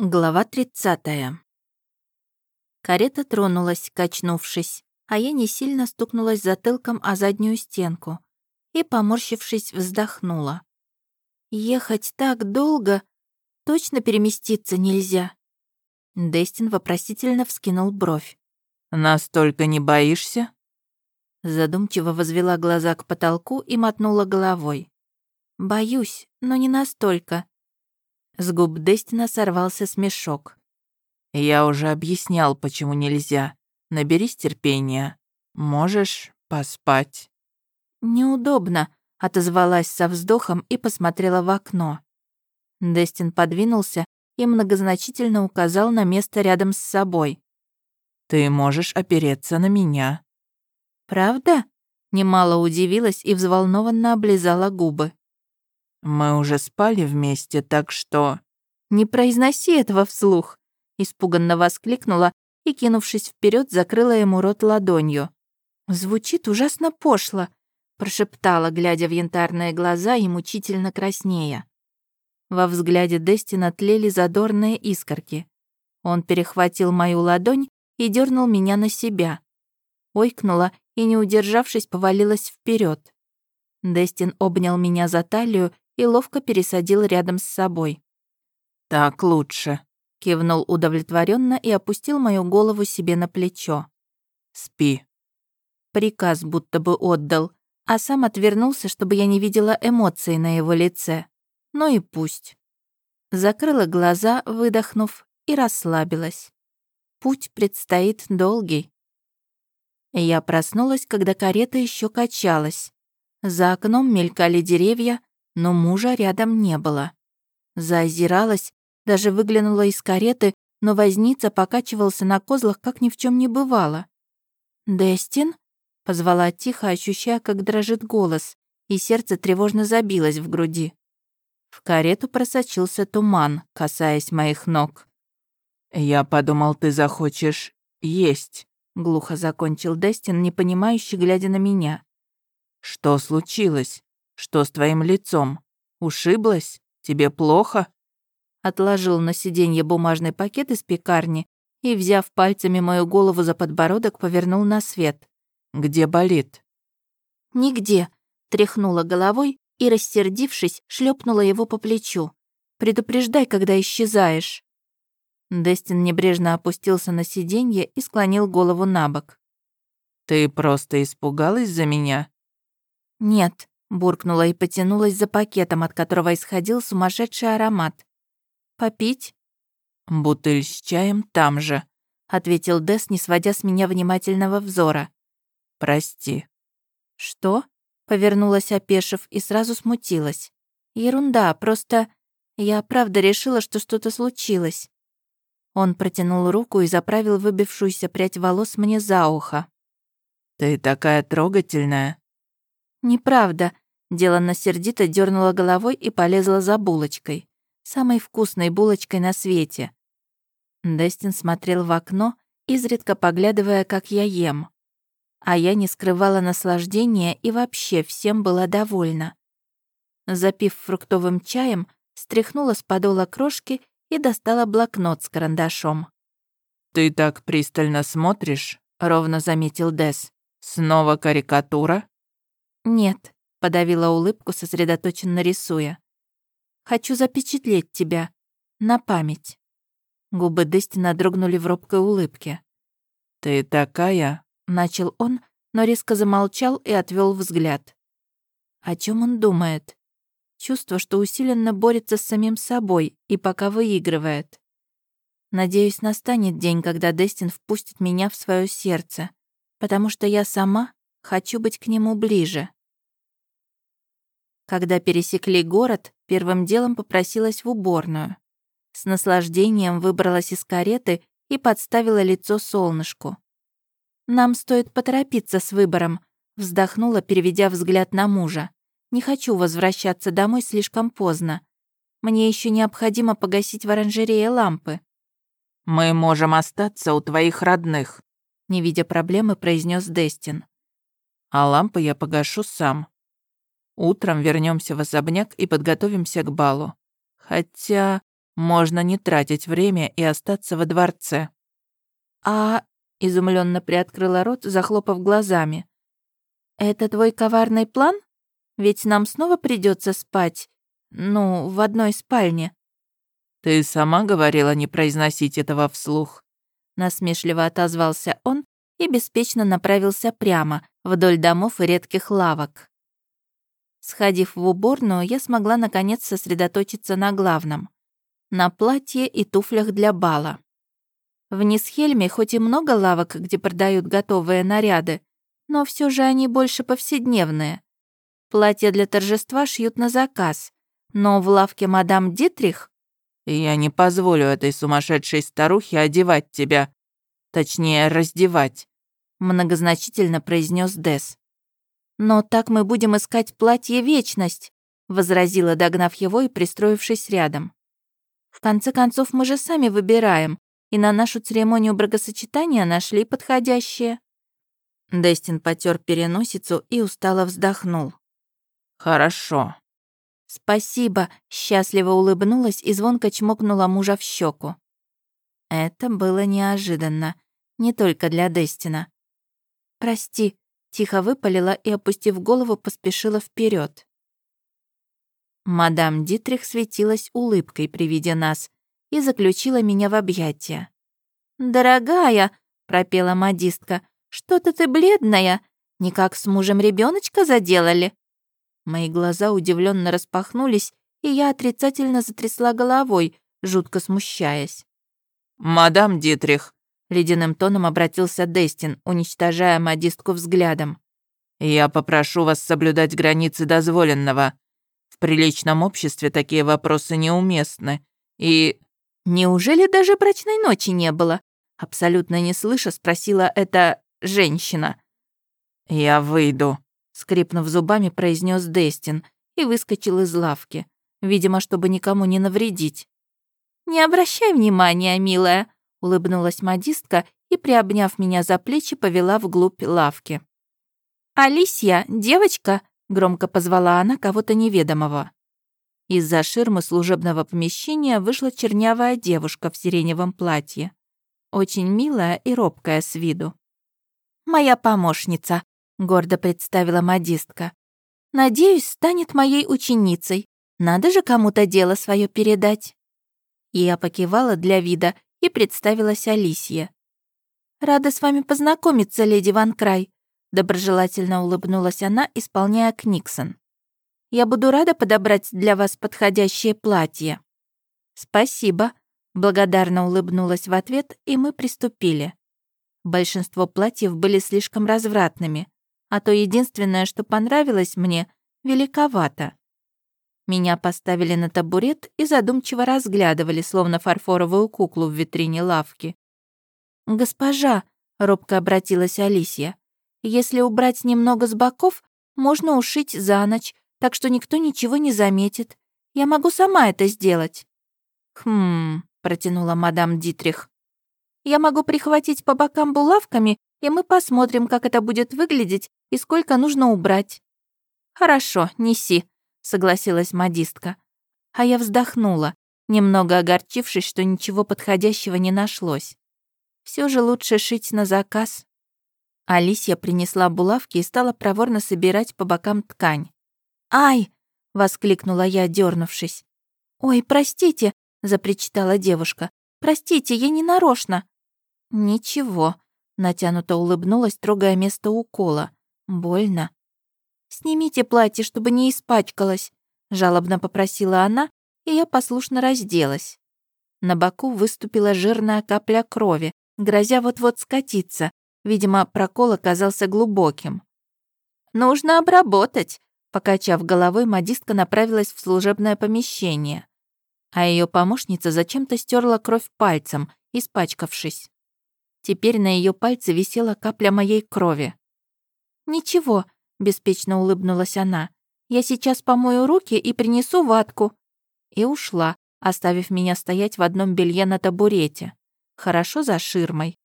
Глава 30. Карета тронулась, качнувшись, а я не сильно стукнулась затылком о заднюю стенку и, поморщившись, вздохнула. «Ехать так долго? Точно переместиться нельзя?» Дестин вопросительно вскинул бровь. «Настолько не боишься?» Задумчиво возвела глаза к потолку и мотнула головой. «Боюсь, но не настолько. С губ Дестина сорвался смешок. «Я уже объяснял, почему нельзя. Наберись терпения. Можешь поспать». «Неудобно», — отозвалась со вздохом и посмотрела в окно. Дестин подвинулся и многозначительно указал на место рядом с собой. «Ты можешь опереться на меня». «Правда?» Немало удивилась и взволнованно облизала губы. «Мы уже спали вместе, так что...» «Не произноси этого вслух!» Испуганно воскликнула и, кинувшись вперед, закрыла ему рот ладонью. «Звучит ужасно пошло», прошептала, глядя в янтарные глаза и мучительно краснея. Во взгляде Дестина тлели задорные искорки. Он перехватил мою ладонь и дернул меня на себя. Ойкнула и, не удержавшись, повалилась вперед. Дестин обнял меня за талию и ловко пересадил рядом с собой. «Так лучше», — кивнул удовлетворенно и опустил мою голову себе на плечо. «Спи». Приказ будто бы отдал, а сам отвернулся, чтобы я не видела эмоций на его лице. Ну и пусть. Закрыла глаза, выдохнув, и расслабилась. Путь предстоит долгий. Я проснулась, когда карета еще качалась. За окном мелькали деревья, но мужа рядом не было. Заозиралась, даже выглянула из кареты, но возница покачивался на козлах, как ни в чем не бывало. «Дестин?» — позвала тихо, ощущая, как дрожит голос, и сердце тревожно забилось в груди. В карету просочился туман, касаясь моих ног. «Я подумал, ты захочешь есть», — глухо закончил Дестин, непонимающе глядя на меня. «Что случилось?» Что с твоим лицом? Ушиблась? Тебе плохо?» Отложил на сиденье бумажный пакет из пекарни и, взяв пальцами мою голову за подбородок, повернул на свет. «Где болит?» «Нигде», — тряхнула головой и, рассердившись, шлепнула его по плечу. «Предупреждай, когда исчезаешь». Дестин небрежно опустился на сиденье и склонил голову на бок. «Ты просто испугалась за меня?» «Нет», Буркнула и потянулась за пакетом, от которого исходил сумасшедший аромат. «Попить?» «Бутыль с чаем там же», — ответил Дес, не сводя с меня внимательного взора. «Прости». «Что?» — повернулась, опешив, и сразу смутилась. «Ерунда, просто... Я правда решила, что что-то случилось». Он протянул руку и заправил выбившуюся прядь волос мне за ухо. «Ты такая трогательная», «Неправда», — деланно сердито дернула головой и полезла за булочкой. Самой вкусной булочкой на свете. Дестин смотрел в окно, изредка поглядывая, как я ем. А я не скрывала наслаждения и вообще всем была довольна. Запив фруктовым чаем, стряхнула с подола крошки и достала блокнот с карандашом. «Ты так пристально смотришь», — ровно заметил Дес. «Снова карикатура?» «Нет», — подавила улыбку, сосредоточенно рисуя. «Хочу запечатлеть тебя. На память». Губы Дестина дрогнули в робкой улыбке. «Ты такая...» — начал он, но резко замолчал и отвел взгляд. О чем он думает? Чувство, что усиленно борется с самим собой и пока выигрывает. Надеюсь, настанет день, когда Дестин впустит меня в свое сердце, потому что я сама хочу быть к нему ближе. Когда пересекли город, первым делом попросилась в уборную. С наслаждением выбралась из кареты и подставила лицо солнышку. «Нам стоит поторопиться с выбором», — вздохнула, переведя взгляд на мужа. «Не хочу возвращаться домой слишком поздно. Мне еще необходимо погасить в оранжерее лампы». «Мы можем остаться у твоих родных», — не видя проблемы, произнес Дестин. «А лампы я погашу сам. Утром вернемся в особняк и подготовимся к балу. Хотя Можно не тратить время и остаться во дворце». «А...» — изумленно приоткрыла рот, захлопав глазами. «Это твой коварный план? Ведь нам снова придется спать, ну, в одной спальне». «Ты сама говорила не произносить этого вслух», — насмешливо отозвался он и беспечно направился прямо, вдоль домов и редких лавок. Сходив в уборную, я смогла наконец сосредоточиться на главном — на платье и туфлях для бала. В Нисхельме хоть и много лавок, где продают готовые наряды, но все же они больше повседневные. Платья для торжества шьют на заказ, но в лавке мадам Дитрих... «Я не позволю этой сумасшедшей старухе одевать тебя, точнее, раздевать», многозначительно произнес Дес. «Но так мы будем искать платье вечность», возразила, догнав его и пристроившись рядом. «В конце концов, мы же сами выбираем, и на нашу церемонию бракосочетания нашли подходящее». Дестин потер переносицу и устало вздохнул. «Хорошо». «Спасибо», — счастливо улыбнулась и звонко чмокнула мужа в щеку. Это было неожиданно, не только для Дестина. «Прости», — тихо выпалила и, опустив голову, поспешила вперед. Мадам Дитрих светилась улыбкой при виде нас и заключила меня в объятия. «Дорогая», — пропела модистка, — «что-то ты бледная, никак с мужем ребеночка заделали». Мои глаза удивленно распахнулись, и я отрицательно затрясла головой, жутко смущаясь. «Мадам Дитрих», — ледяным тоном обратился Дестин, уничтожая модистку взглядом. «Я попрошу вас соблюдать границы дозволенного. В приличном обществе такие вопросы неуместны. И «Неужели даже брачной ночи не было?» Абсолютно не слыша, спросила эта женщина. «Я выйду», — скрипнув зубами, произнес Дестин и выскочил из лавки, видимо, чтобы никому не навредить. «Не обращай внимания, милая», — улыбнулась модистка и, приобняв меня за плечи, повела вглубь лавки. «Алисия, девочка!» — громко позвала она кого-то неведомого. Из-за ширмы служебного помещения вышла чернявая девушка в сиреневом платье. Очень милая и робкая с виду. «Моя помощница», — гордо представила модистка. «Надеюсь, станет моей ученицей. Надо же кому-то дело свое передать». Я покивала для вида и представилась Алисия. «Рада с вами познакомиться, леди Ван Край», — доброжелательно улыбнулась она, исполняя Книксон. Я буду рада подобрать для вас подходящее платье». «Спасибо», — благодарно улыбнулась в ответ, и мы приступили. Большинство платьев были слишком развратными, а то единственное, что понравилось мне, великовато. Меня поставили на табурет и задумчиво разглядывали, словно фарфоровую куклу в витрине лавки. «Госпожа», — робко обратилась Алисия, «если убрать немного с боков, можно ушить за ночь, так что никто ничего не заметит. Я могу сама это сделать». «Хм...» — протянула мадам Дитрих. «Я могу прихватить по бокам булавками, и мы посмотрим, как это будет выглядеть и сколько нужно убрать». «Хорошо, неси», — согласилась модистка. А я вздохнула, немного огорчившись, что ничего подходящего не нашлось. Все же лучше шить на заказ. Алисия принесла булавки и стала проворно собирать по бокам ткань. «Ай!» — воскликнула я, дернувшись. «Ой, простите!» — запричитала девушка. «Простите, я не нарочно». «Ничего», — натянуто улыбнулась, трогая место укола. «Больно». «Снимите платье, чтобы не испачкалось», — жалобно попросила она, и я послушно разделась. На боку выступила жирная капля крови, грозя вот-вот скатиться. Видимо, прокол оказался глубоким. «Нужно обработать», Покачав головой, модистка направилась в служебное помещение, а ее помощница зачем-то стерла кровь пальцем, испачкавшись. Теперь на ее пальце висела капля моей крови. «Ничего», — беспечно улыбнулась она, «я сейчас помою руки и принесу ватку». И ушла, оставив меня стоять в одном белье на табурете. Хорошо за ширмой.